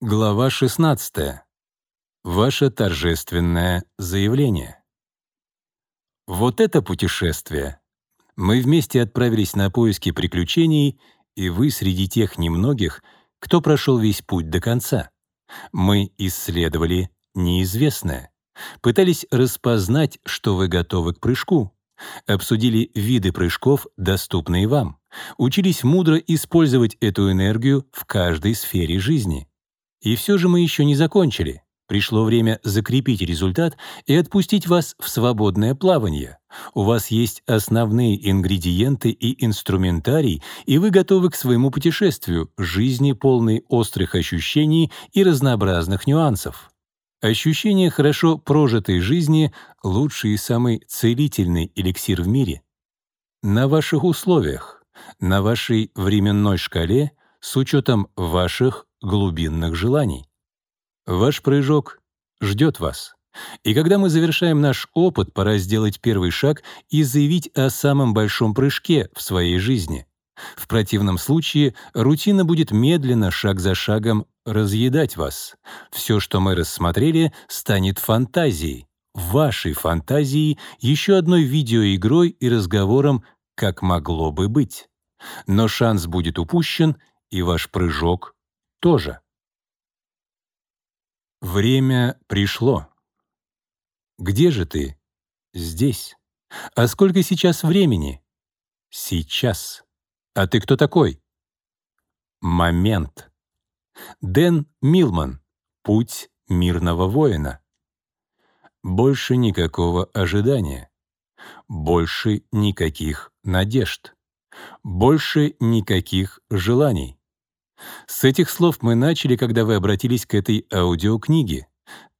Глава 16. Ваше торжественное заявление. Вот это путешествие. Мы вместе отправились на поиски приключений, и вы среди тех немногих, кто прошел весь путь до конца. Мы исследовали неизвестное, пытались распознать, что вы готовы к прыжку, обсудили виды прыжков, доступные вам, учились мудро использовать эту энергию в каждой сфере жизни. И все же мы еще не закончили. Пришло время закрепить результат и отпустить вас в свободное плавание. У вас есть основные ингредиенты и инструментарий, и вы готовы к своему путешествию, жизни полной острых ощущений и разнообразных нюансов. Ощущение хорошо прожитой жизни — лучший и самый целительный эликсир в мире. На ваших условиях, на вашей временной шкале, с учетом ваших глубинных желаний. Ваш прыжок ждет вас. И когда мы завершаем наш опыт, пора сделать первый шаг и заявить о самом большом прыжке в своей жизни. В противном случае рутина будет медленно, шаг за шагом, разъедать вас. Все, что мы рассмотрели, станет фантазией. Вашей фантазией, еще одной видеоигрой и разговором, как могло бы быть. Но шанс будет упущен, и ваш прыжок тоже. Время пришло. Где же ты? Здесь. А сколько сейчас времени? Сейчас. А ты кто такой? Момент. Дэн Милман. Путь мирного воина. Больше никакого ожидания. Больше никаких надежд. Больше никаких желаний. С этих слов мы начали, когда вы обратились к этой аудиокниге.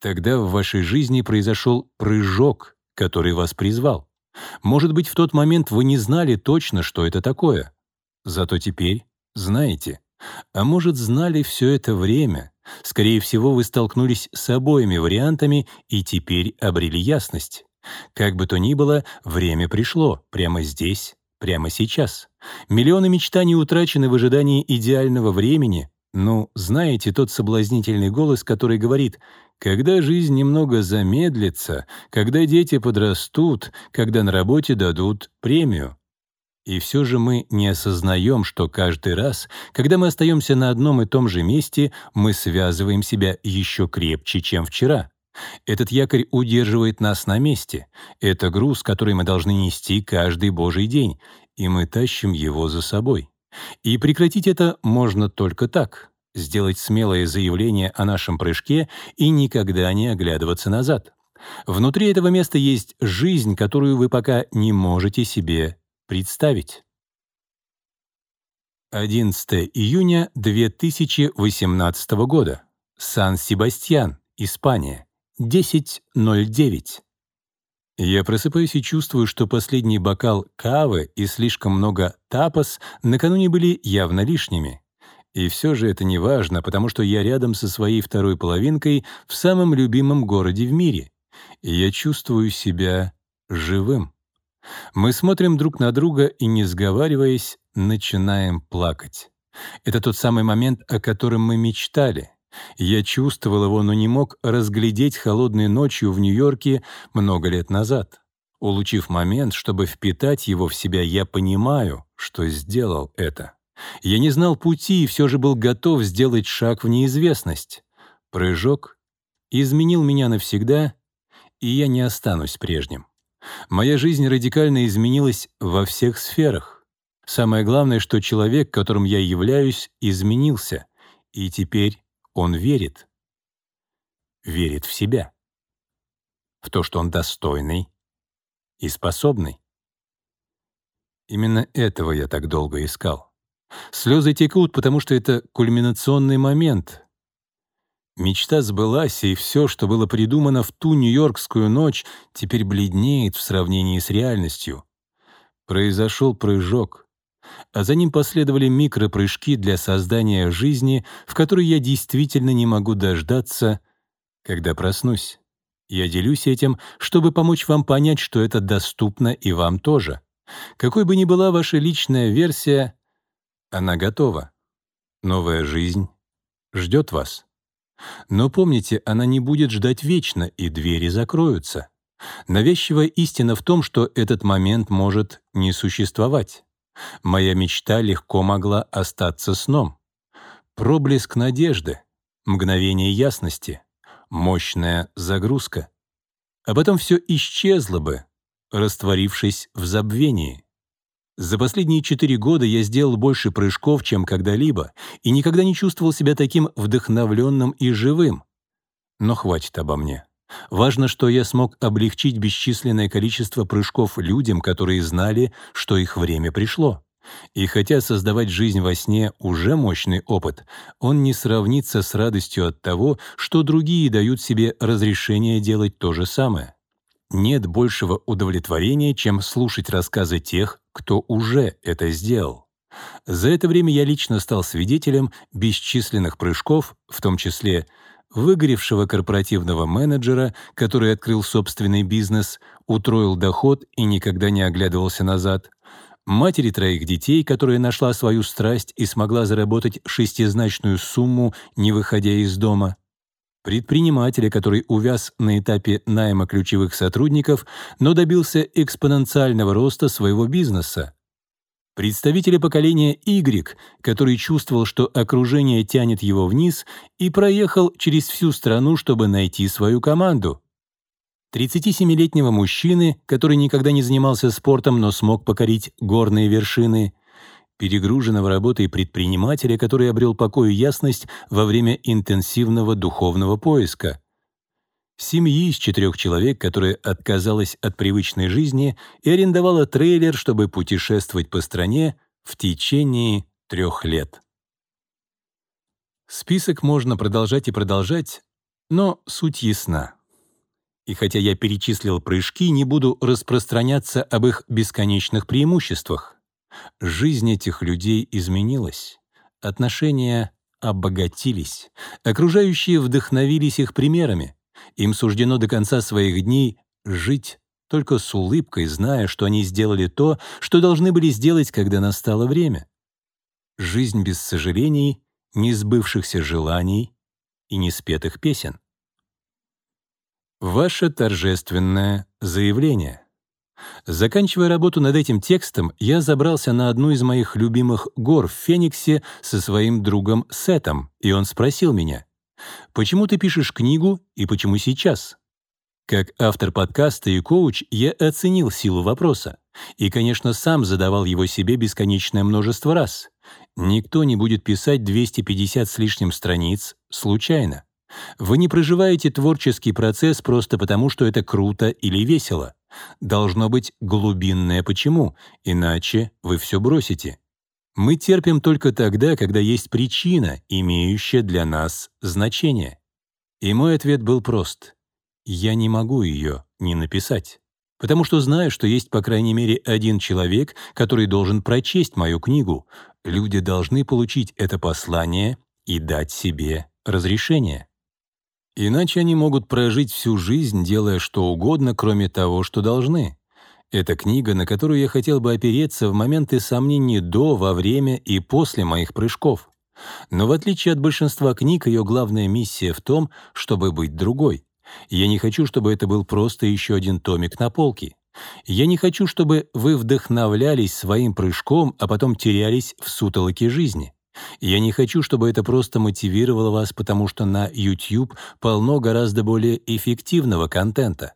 Тогда в вашей жизни произошел прыжок, который вас призвал. Может быть, в тот момент вы не знали точно, что это такое. Зато теперь знаете. А может, знали все это время. Скорее всего, вы столкнулись с обоими вариантами и теперь обрели ясность. Как бы то ни было, время пришло, прямо здесь, прямо сейчас. Миллионы мечтаний утрачены в ожидании идеального времени. Ну, знаете тот соблазнительный голос, который говорит «Когда жизнь немного замедлится, когда дети подрастут, когда на работе дадут премию». И все же мы не осознаем, что каждый раз, когда мы остаемся на одном и том же месте, мы связываем себя еще крепче, чем вчера. Этот якорь удерживает нас на месте. Это груз, который мы должны нести каждый божий день, и мы тащим его за собой. И прекратить это можно только так — сделать смелое заявление о нашем прыжке и никогда не оглядываться назад. Внутри этого места есть жизнь, которую вы пока не можете себе представить. 11 июня 2018 года. Сан-Себастьян, Испания. 10.09. Я просыпаюсь и чувствую, что последний бокал кавы и слишком много тапос накануне были явно лишними. И все же это не важно, потому что я рядом со своей второй половинкой в самом любимом городе в мире. И я чувствую себя живым. Мы смотрим друг на друга и, не сговариваясь, начинаем плакать. Это тот самый момент, о котором мы мечтали — я чувствовал его, но не мог разглядеть холодной ночью в Нью-Йорке много лет назад. Улучив момент, чтобы впитать его в себя, я понимаю, что сделал это. Я не знал пути и все же был готов сделать шаг в неизвестность. Прыжок изменил меня навсегда, и я не останусь прежним. Моя жизнь радикально изменилась во всех сферах. Самое главное, что человек, которым я являюсь, изменился, и теперь он верит. Верит в себя. В то, что он достойный и способный. Именно этого я так долго искал. Слезы текут, потому что это кульминационный момент. Мечта сбылась, и все, что было придумано в ту нью-йоркскую ночь, теперь бледнеет в сравнении с реальностью. Произошел прыжок — а за ним последовали микропрыжки для создания жизни, в которой я действительно не могу дождаться, когда проснусь. Я делюсь этим, чтобы помочь вам понять, что это доступно и вам тоже. Какой бы ни была ваша личная версия, она готова. Новая жизнь ждет вас. Но помните, она не будет ждать вечно, и двери закроются. Навязчивая истина в том, что этот момент может не существовать. Моя мечта легко могла остаться сном. Проблеск надежды, мгновение ясности, мощная загрузка. А потом все исчезло бы, растворившись в забвении. За последние четыре года я сделал больше прыжков, чем когда-либо, и никогда не чувствовал себя таким вдохновленным и живым. Но хватит обо мне. Важно, что я смог облегчить бесчисленное количество прыжков людям, которые знали, что их время пришло. И хотя создавать жизнь во сне уже мощный опыт, он не сравнится с радостью от того, что другие дают себе разрешение делать то же самое. Нет большего удовлетворения, чем слушать рассказы тех, кто уже это сделал. За это время я лично стал свидетелем бесчисленных прыжков, в том числе выгоревшего корпоративного менеджера, который открыл собственный бизнес, утроил доход и никогда не оглядывался назад, матери троих детей, которая нашла свою страсть и смогла заработать шестизначную сумму, не выходя из дома, предпринимателя, который увяз на этапе найма ключевых сотрудников, но добился экспоненциального роста своего бизнеса, представителя поколения Y, который чувствовал, что окружение тянет его вниз, и проехал через всю страну, чтобы найти свою команду. 37-летнего мужчины, который никогда не занимался спортом, но смог покорить горные вершины, перегруженного работой предпринимателя, который обрел покой и ясность во время интенсивного духовного поиска — семьи из четырех человек, которая отказалась от привычной жизни и арендовала трейлер, чтобы путешествовать по стране в течение трех лет. Список можно продолжать и продолжать, но суть ясна. И хотя я перечислил прыжки, не буду распространяться об их бесконечных преимуществах. Жизнь этих людей изменилась, отношения обогатились, окружающие вдохновились их примерами, им суждено до конца своих дней жить только с улыбкой, зная, что они сделали то, что должны были сделать, когда настало время. Жизнь без сожалений, несбывшихся желаний и неспетых песен. Ваше торжественное заявление. Заканчивая работу над этим текстом, я забрался на одну из моих любимых гор в Фениксе со своим другом Сетом, и он спросил меня, Почему ты пишешь книгу и почему сейчас? Как автор подкаста и коуч я оценил силу вопроса и, конечно, сам задавал его себе бесконечное множество раз. Никто не будет писать 250 с лишним страниц случайно. Вы не проживаете творческий процесс просто потому, что это круто или весело. Должно быть глубинное «почему», иначе вы все бросите. Мы терпим только тогда, когда есть причина, имеющая для нас значение. И мой ответ был прост. Я не могу ее не написать. Потому что знаю, что есть по крайней мере один человек, который должен прочесть мою книгу. Люди должны получить это послание и дать себе разрешение. Иначе они могут прожить всю жизнь, делая что угодно, кроме того, что должны. Это книга, на которую я хотел бы опереться в моменты сомнений до, во время и после моих прыжков. Но в отличие от большинства книг, ее главная миссия в том, чтобы быть другой. Я не хочу, чтобы это был просто еще один томик на полке. Я не хочу, чтобы вы вдохновлялись своим прыжком, а потом терялись в сутолоке жизни. Я не хочу, чтобы это просто мотивировало вас, потому что на YouTube полно гораздо более эффективного контента.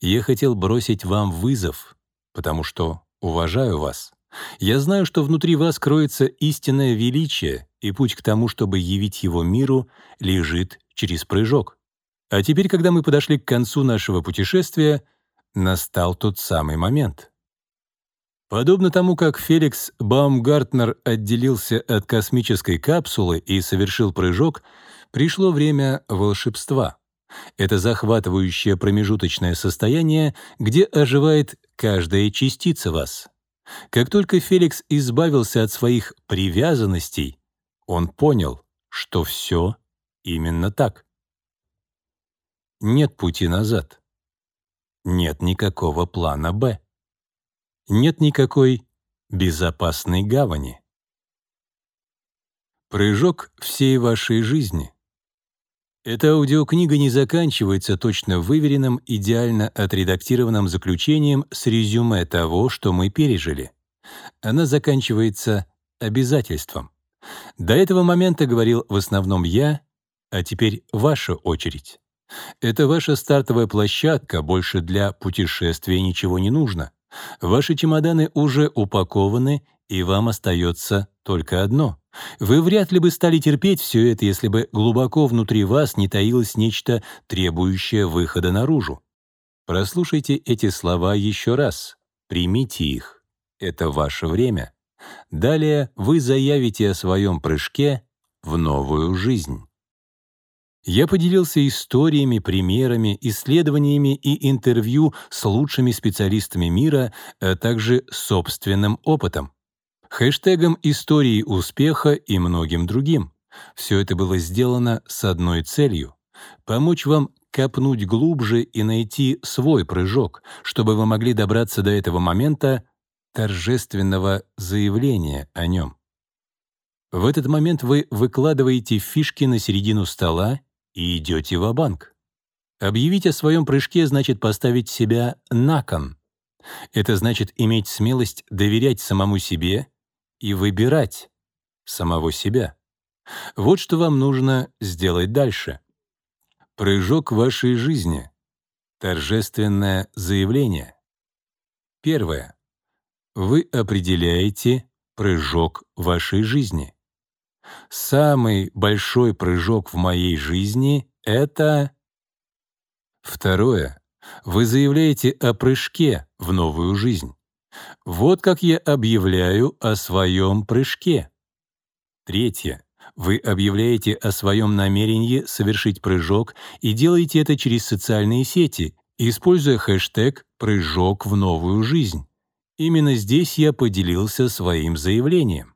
Я хотел бросить вам вызов, потому что уважаю вас. Я знаю, что внутри вас кроется истинное величие, и путь к тому, чтобы явить его миру, лежит через прыжок. А теперь, когда мы подошли к концу нашего путешествия, настал тот самый момент. Подобно тому, как Феликс Баумгартнер отделился от космической капсулы и совершил прыжок, пришло время волшебства. Это захватывающее промежуточное состояние, где оживает каждая частица вас. Как только Феликс избавился от своих привязанностей, он понял, что все именно так. Нет пути назад. Нет никакого плана «Б». Нет никакой безопасной гавани. Прыжок всей вашей жизни — Эта аудиокнига не заканчивается точно выверенным, идеально отредактированным заключением с резюме того, что мы пережили. Она заканчивается обязательством. До этого момента говорил в основном я, а теперь ваша очередь. Это ваша стартовая площадка, больше для путешествия ничего не нужно. Ваши чемоданы уже упакованы, и вам остается только одно. Вы вряд ли бы стали терпеть все это, если бы глубоко внутри вас не таилось нечто, требующее выхода наружу. Прослушайте эти слова еще раз. Примите их. Это ваше время. Далее вы заявите о своем прыжке в новую жизнь. Я поделился историями, примерами, исследованиями и интервью с лучшими специалистами мира, а также собственным опытом хэштегом «Истории успеха» и многим другим. Все это было сделано с одной целью — помочь вам копнуть глубже и найти свой прыжок, чтобы вы могли добраться до этого момента торжественного заявления о нем. В этот момент вы выкладываете фишки на середину стола и идете в банк Объявить о своем прыжке значит поставить себя на кон. Это значит иметь смелость доверять самому себе и выбирать самого себя. Вот что вам нужно сделать дальше. Прыжок вашей жизни. Торжественное заявление. Первое. Вы определяете прыжок вашей жизни. Самый большой прыжок в моей жизни — это... Второе. Вы заявляете о прыжке в новую жизнь. Вот как я объявляю о своем прыжке. Третье. Вы объявляете о своем намерении совершить прыжок и делаете это через социальные сети, используя хэштег «прыжок в новую жизнь». Именно здесь я поделился своим заявлением.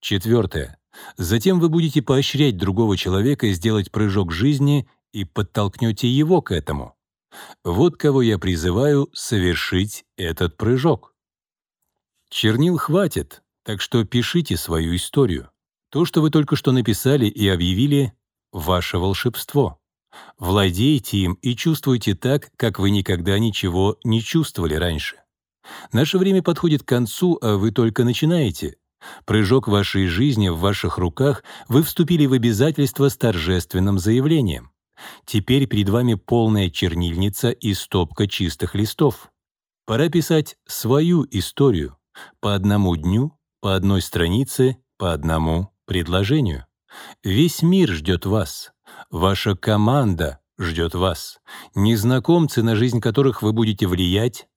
Четвертое. Затем вы будете поощрять другого человека сделать прыжок жизни и подтолкнете его к этому. Вот кого я призываю совершить этот прыжок. Чернил хватит, так что пишите свою историю. То, что вы только что написали и объявили — ваше волшебство. Владейте им и чувствуйте так, как вы никогда ничего не чувствовали раньше. Наше время подходит к концу, а вы только начинаете. Прыжок вашей жизни в ваших руках, вы вступили в обязательство с торжественным заявлением. Теперь перед вами полная чернильница и стопка чистых листов. Пора писать свою историю. По одному дню, по одной странице, по одному предложению. Весь мир ждет вас. Ваша команда ждет вас. Незнакомцы, на жизнь которых вы будете влиять,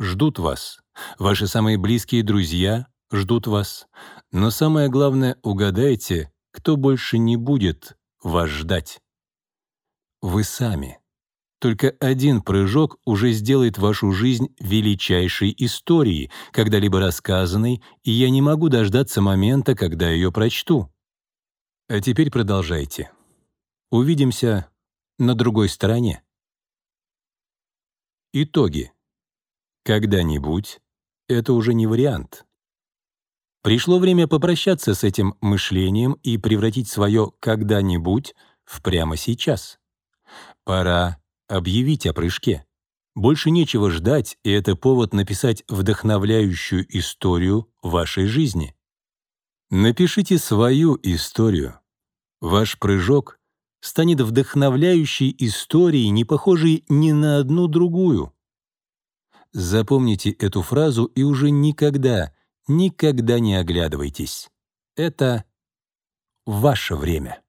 ждут вас. Ваши самые близкие друзья ждут вас. Но самое главное, угадайте, кто больше не будет вас ждать. Вы сами. Только один прыжок уже сделает вашу жизнь величайшей историей, когда-либо рассказанной, и я не могу дождаться момента, когда ее прочту. А теперь продолжайте. Увидимся на другой стороне. Итоги. Когда-нибудь — это уже не вариант. Пришло время попрощаться с этим мышлением и превратить свое «когда-нибудь» в прямо сейчас. Пора объявить о прыжке. Больше нечего ждать, и это повод написать вдохновляющую историю вашей жизни. Напишите свою историю. Ваш прыжок станет вдохновляющей историей, не похожей ни на одну другую. Запомните эту фразу и уже никогда, никогда не оглядывайтесь. Это ваше время.